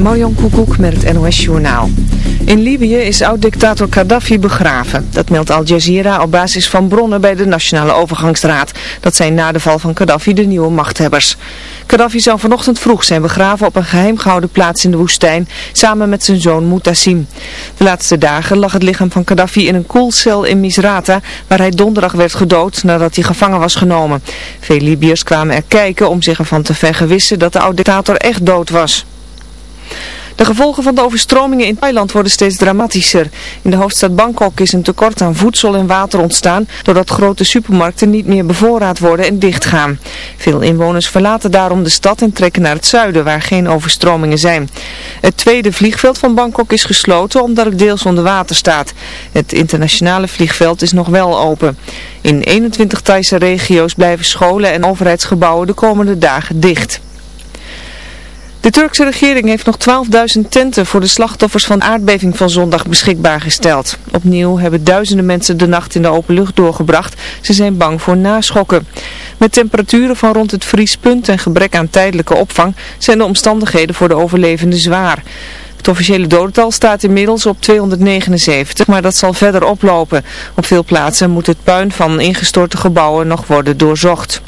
Marjan Koekoek met het NOS Journaal. In Libië is oud-dictator Gaddafi begraven. Dat meldt Al Jazeera op basis van bronnen bij de Nationale Overgangsraad. Dat zijn na de val van Gaddafi de nieuwe machthebbers. Gaddafi zou vanochtend vroeg zijn begraven op een geheim gehouden plaats in de woestijn, samen met zijn zoon Mutassim. De laatste dagen lag het lichaam van Gaddafi in een koelcel in Misrata, waar hij donderdag werd gedood nadat hij gevangen was genomen. Veel Libiërs kwamen er kijken om zich ervan te vergewissen dat de oud-dictator echt dood was. De gevolgen van de overstromingen in Thailand worden steeds dramatischer. In de hoofdstad Bangkok is een tekort aan voedsel en water ontstaan doordat grote supermarkten niet meer bevoorraad worden en dichtgaan. Veel inwoners verlaten daarom de stad en trekken naar het zuiden waar geen overstromingen zijn. Het tweede vliegveld van Bangkok is gesloten omdat het deels onder water staat. Het internationale vliegveld is nog wel open. In 21 Thaise regio's blijven scholen en overheidsgebouwen de komende dagen dicht. De Turkse regering heeft nog 12.000 tenten voor de slachtoffers van de aardbeving van zondag beschikbaar gesteld. Opnieuw hebben duizenden mensen de nacht in de open lucht doorgebracht. Ze zijn bang voor naschokken. Met temperaturen van rond het vriespunt en gebrek aan tijdelijke opvang zijn de omstandigheden voor de overlevenden zwaar. Het officiële dodental staat inmiddels op 279, maar dat zal verder oplopen. Op veel plaatsen moet het puin van ingestorte gebouwen nog worden doorzocht.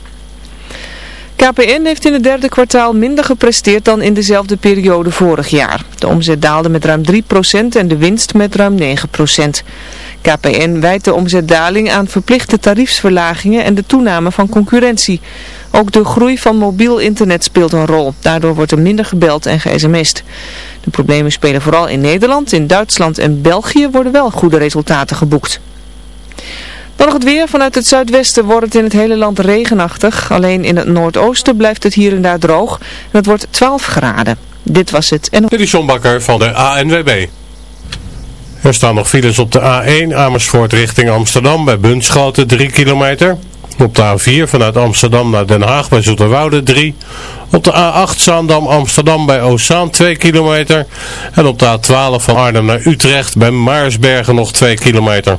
KPN heeft in het derde kwartaal minder gepresteerd dan in dezelfde periode vorig jaar. De omzet daalde met ruim 3% en de winst met ruim 9%. KPN wijt de omzetdaling aan verplichte tariefsverlagingen en de toename van concurrentie. Ook de groei van mobiel internet speelt een rol. Daardoor wordt er minder gebeld en ge-sms'd. De problemen spelen vooral in Nederland, in Duitsland en België worden wel goede resultaten geboekt. Dan nog het weer. Vanuit het zuidwesten wordt het in het hele land regenachtig. Alleen in het noordoosten blijft het hier en daar droog. En het wordt 12 graden. Dit was het. En... Dit is van de ANWB. Er staan nog files op de A1 Amersfoort richting Amsterdam bij Bunschoten 3 kilometer. Op de A4 vanuit Amsterdam naar Den Haag bij Zoeterwoude 3. Op de A8 Zaandam Amsterdam bij Oostzaan 2 kilometer. En op de A12 van Arnhem naar Utrecht bij Maarsbergen nog 2 kilometer.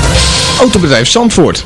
Autobedrijf Zandvoort,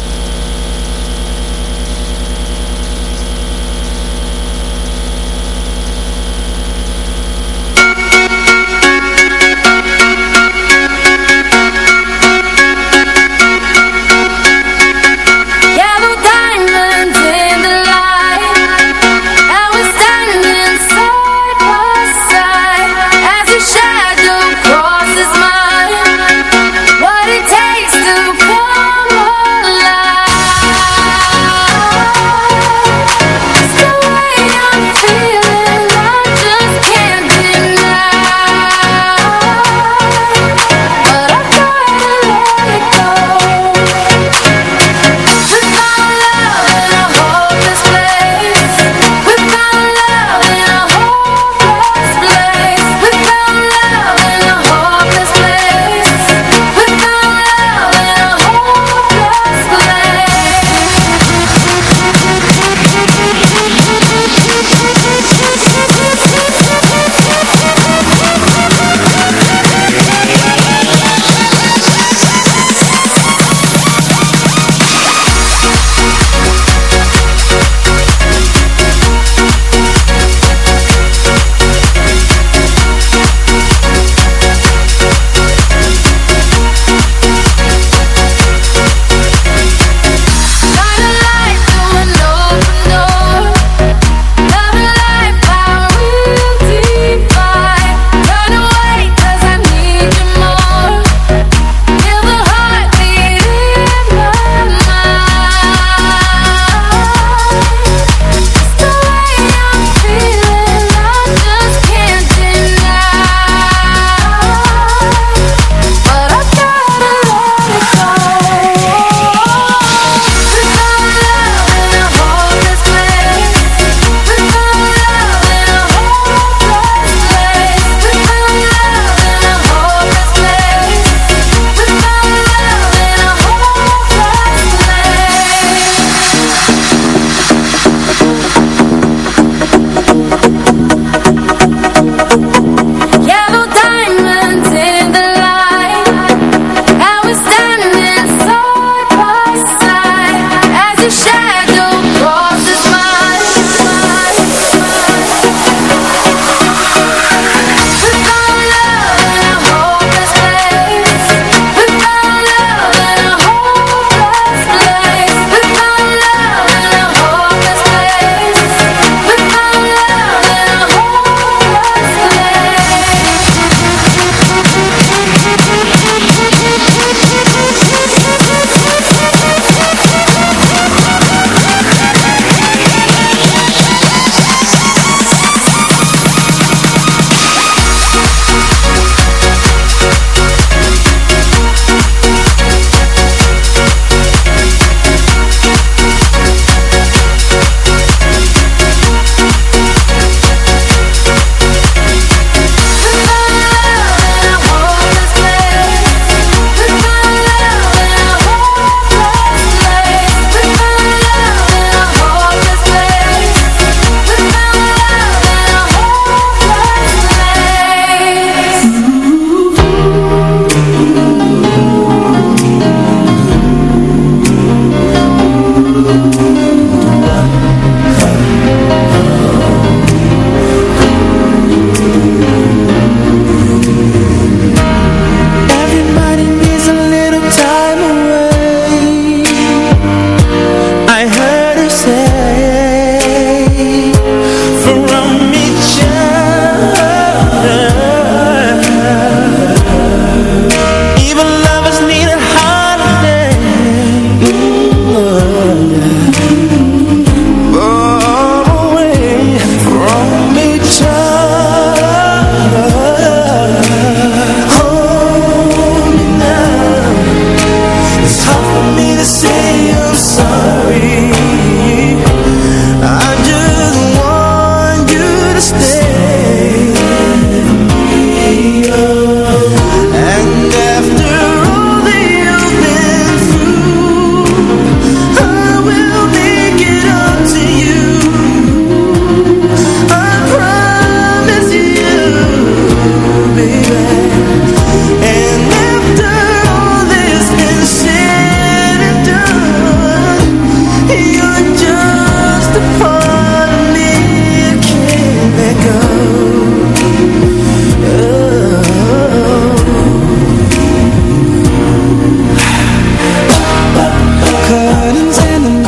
curtains and the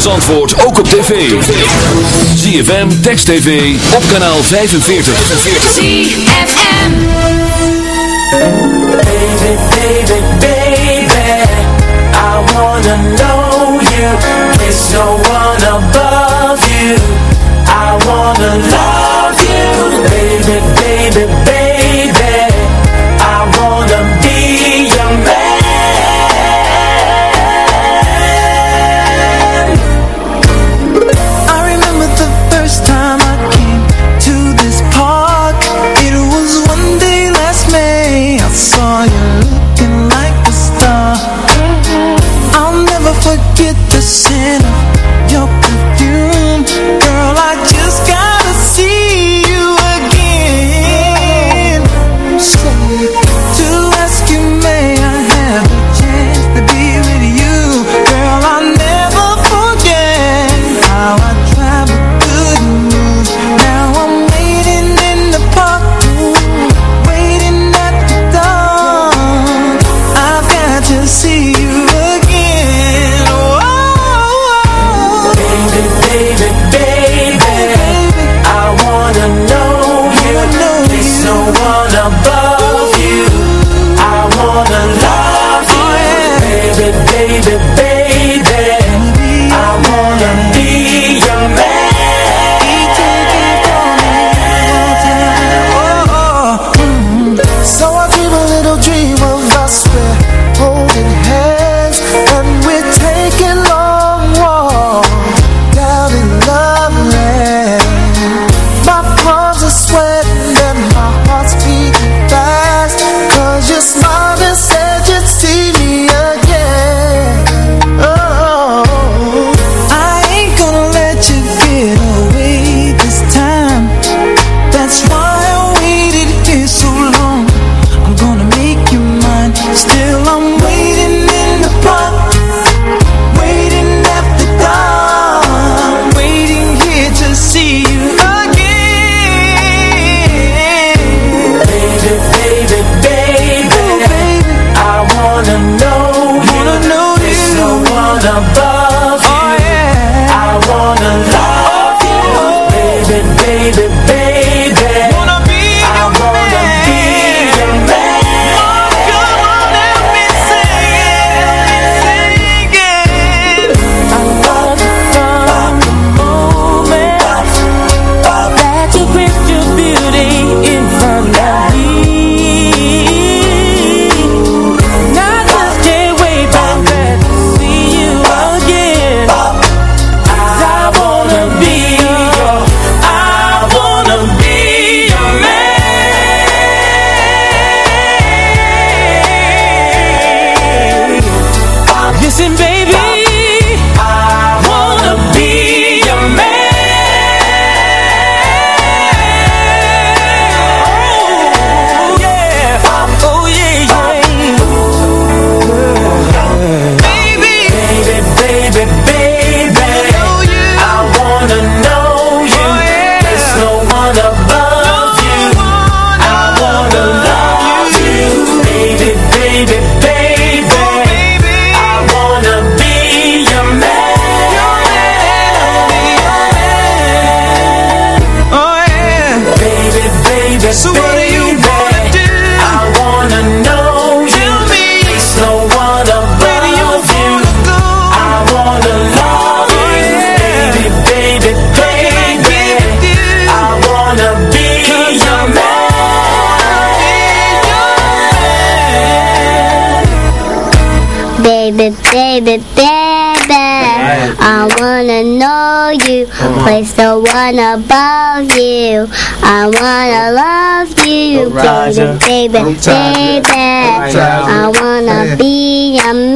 van Zandvoort ook op tv. ZFM, Text TV, op kanaal 45. ZFM Baby, baby, baby I wanna know baby, baby. I wanna know you, place the one above you. I wanna love you, baby, baby, baby. I wanna be your man.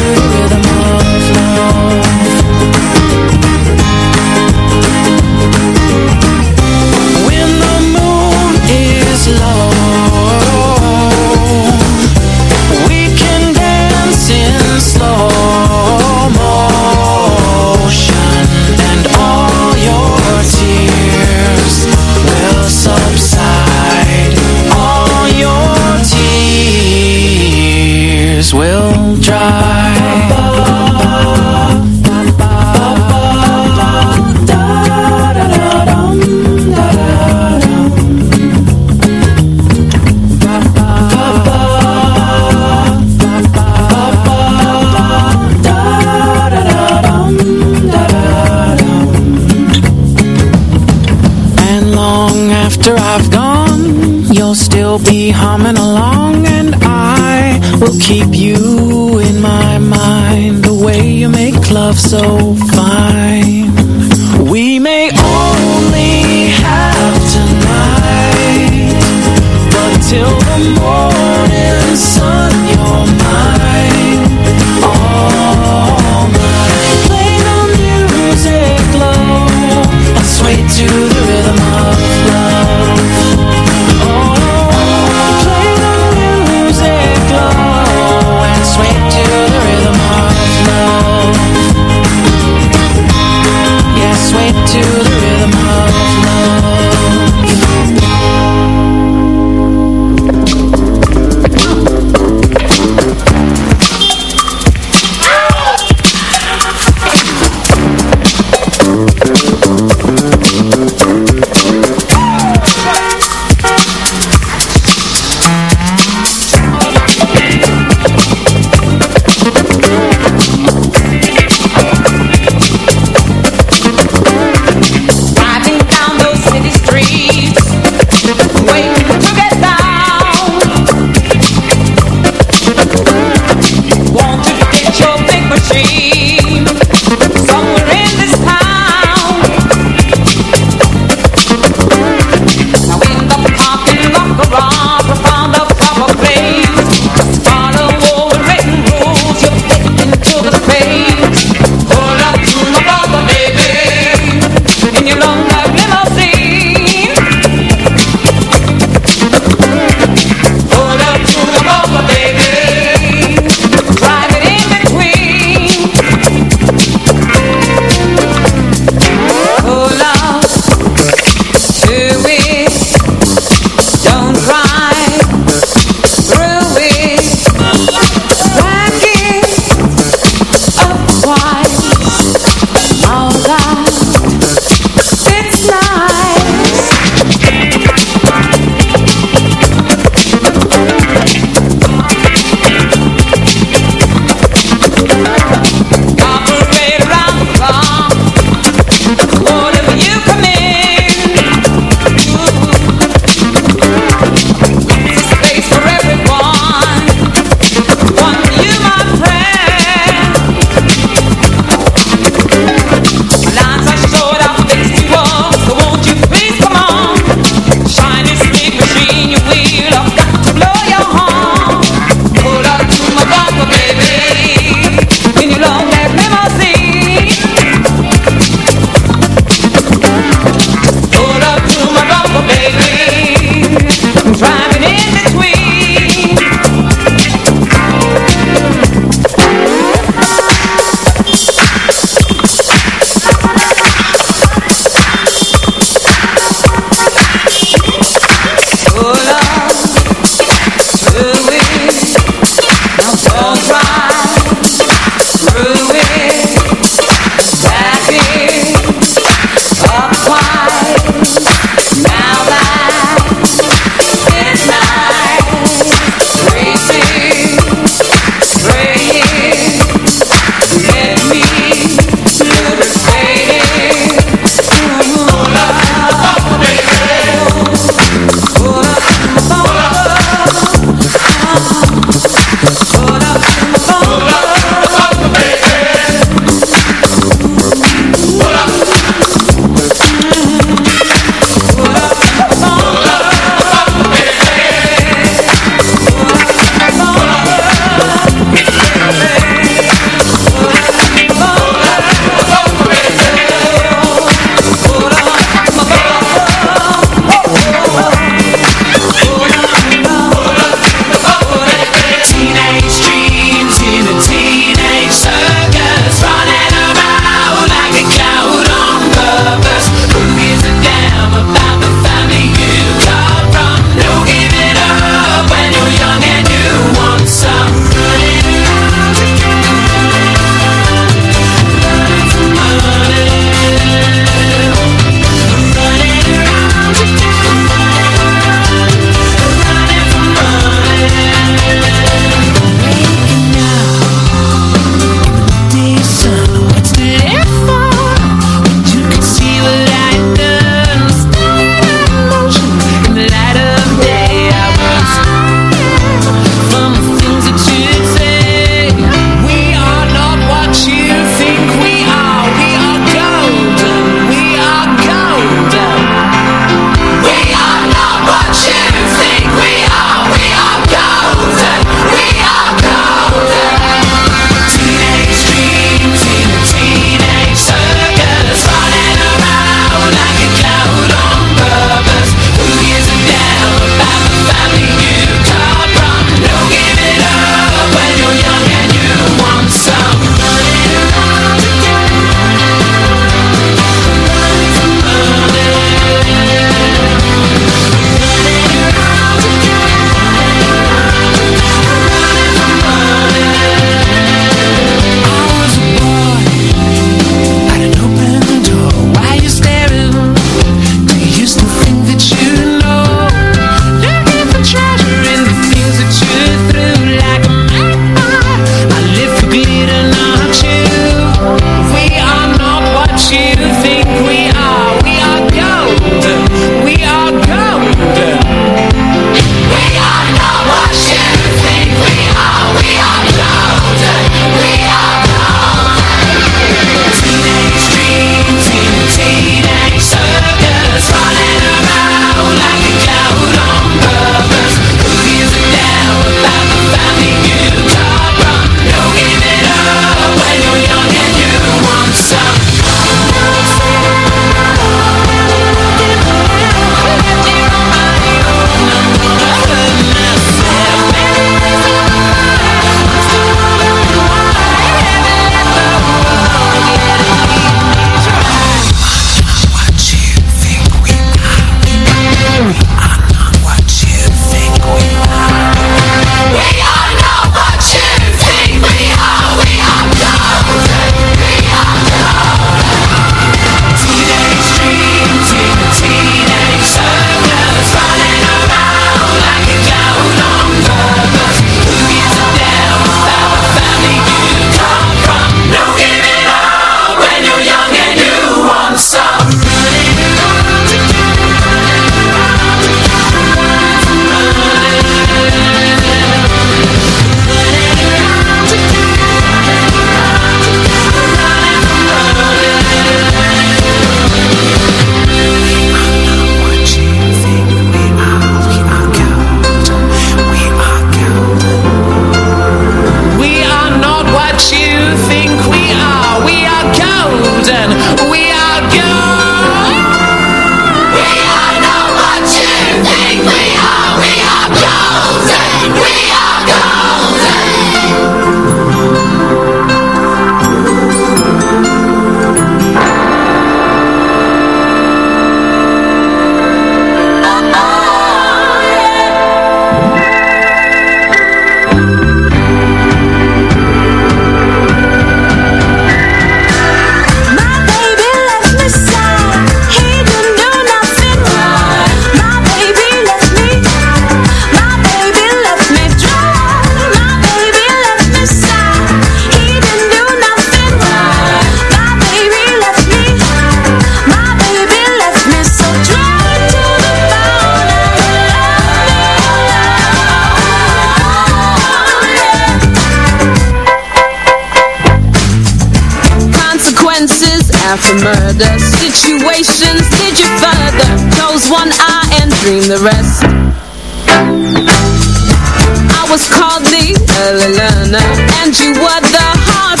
And you were the heart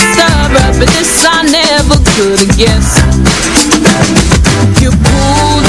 But this I never could have guessed. You pulled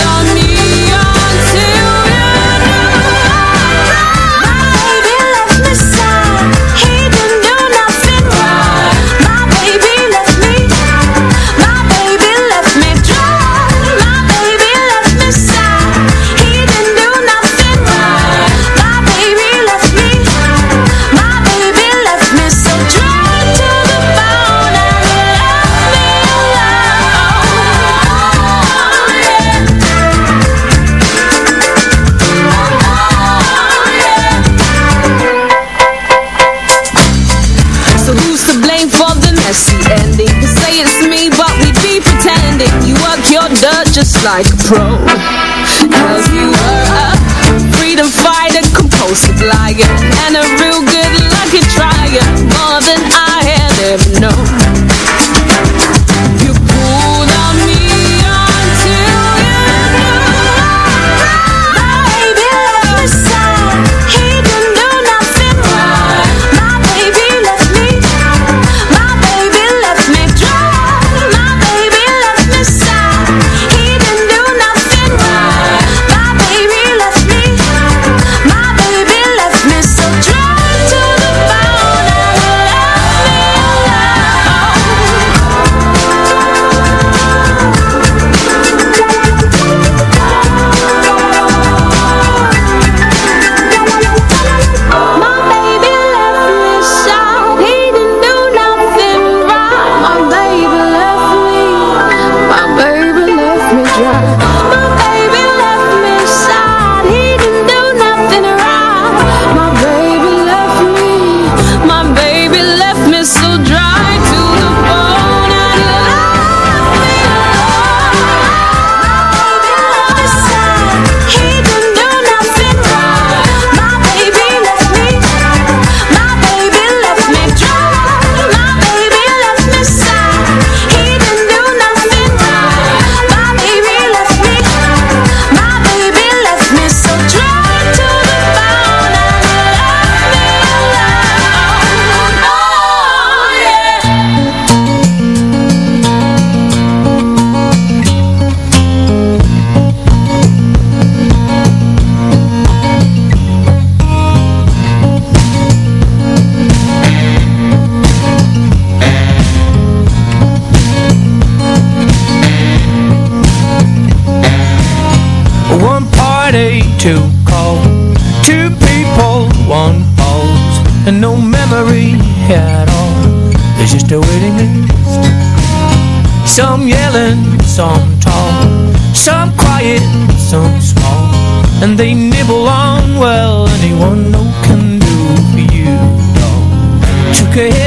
like pro. and they nibble on well anyone no can do for you no. Took a hit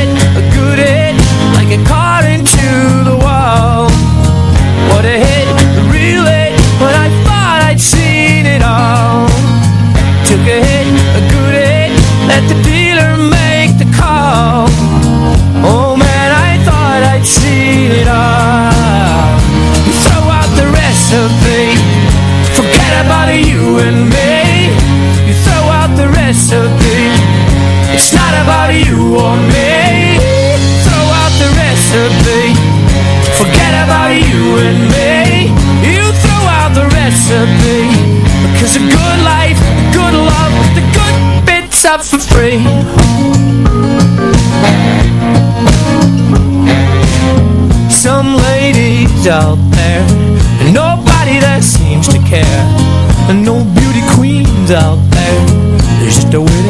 about you or me. Throw out the recipe. Forget about you and me. You throw out the recipe. Because a good life, a good love, the good bits up for free. Some ladies out there, and nobody that seems to care, and no beauty queens out there. There's just a waiting.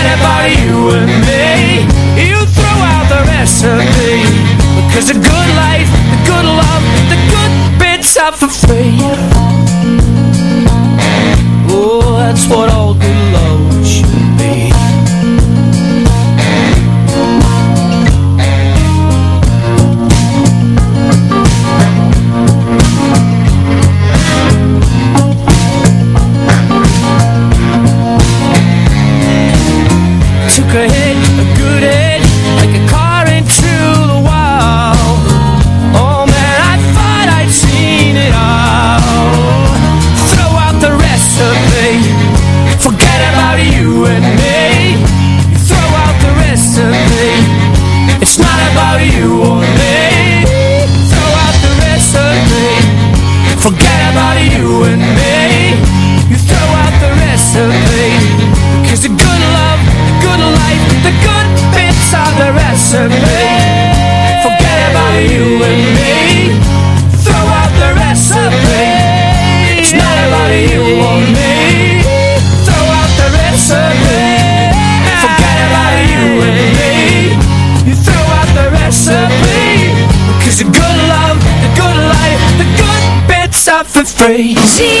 anybody, you and me. You throw out the recipe Cause a good life See.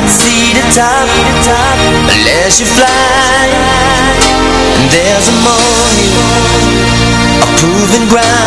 cannot see the top unless you fly. There's a morning, a proven ground.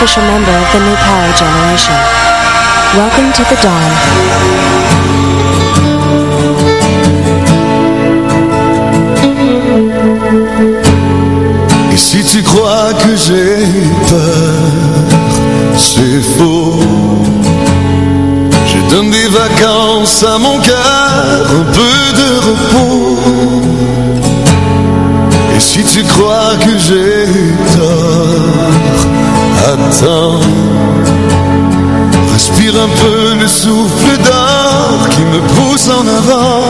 official member of the new power generation. Welcome to the dawn. Et si tu crois que j'ai peur, c'est faux. Je donne des vacances à mon cœur, un peu de repos. Respire un peu le souffle d'art qui me pousse en avant.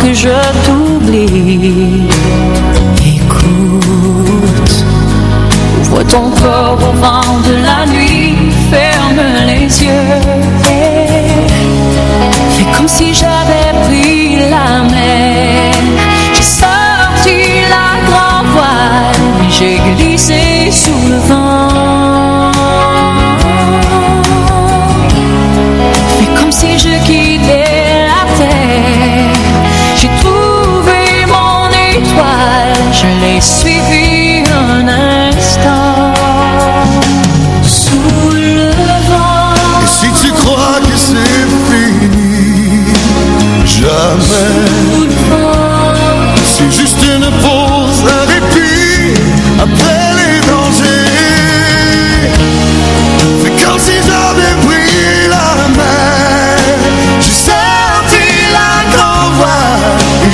que je t'oublie. Écoute, ouvre ton corps au vent de la nuit, ferme les yeux. Et fais comme si j'avais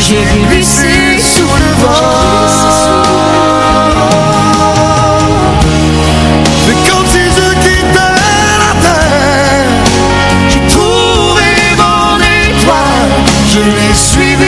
J'ai glissé sous le vent. Mais quand ils ont la terre, j'ai trouvé mon étoile. Je l'ai suivi.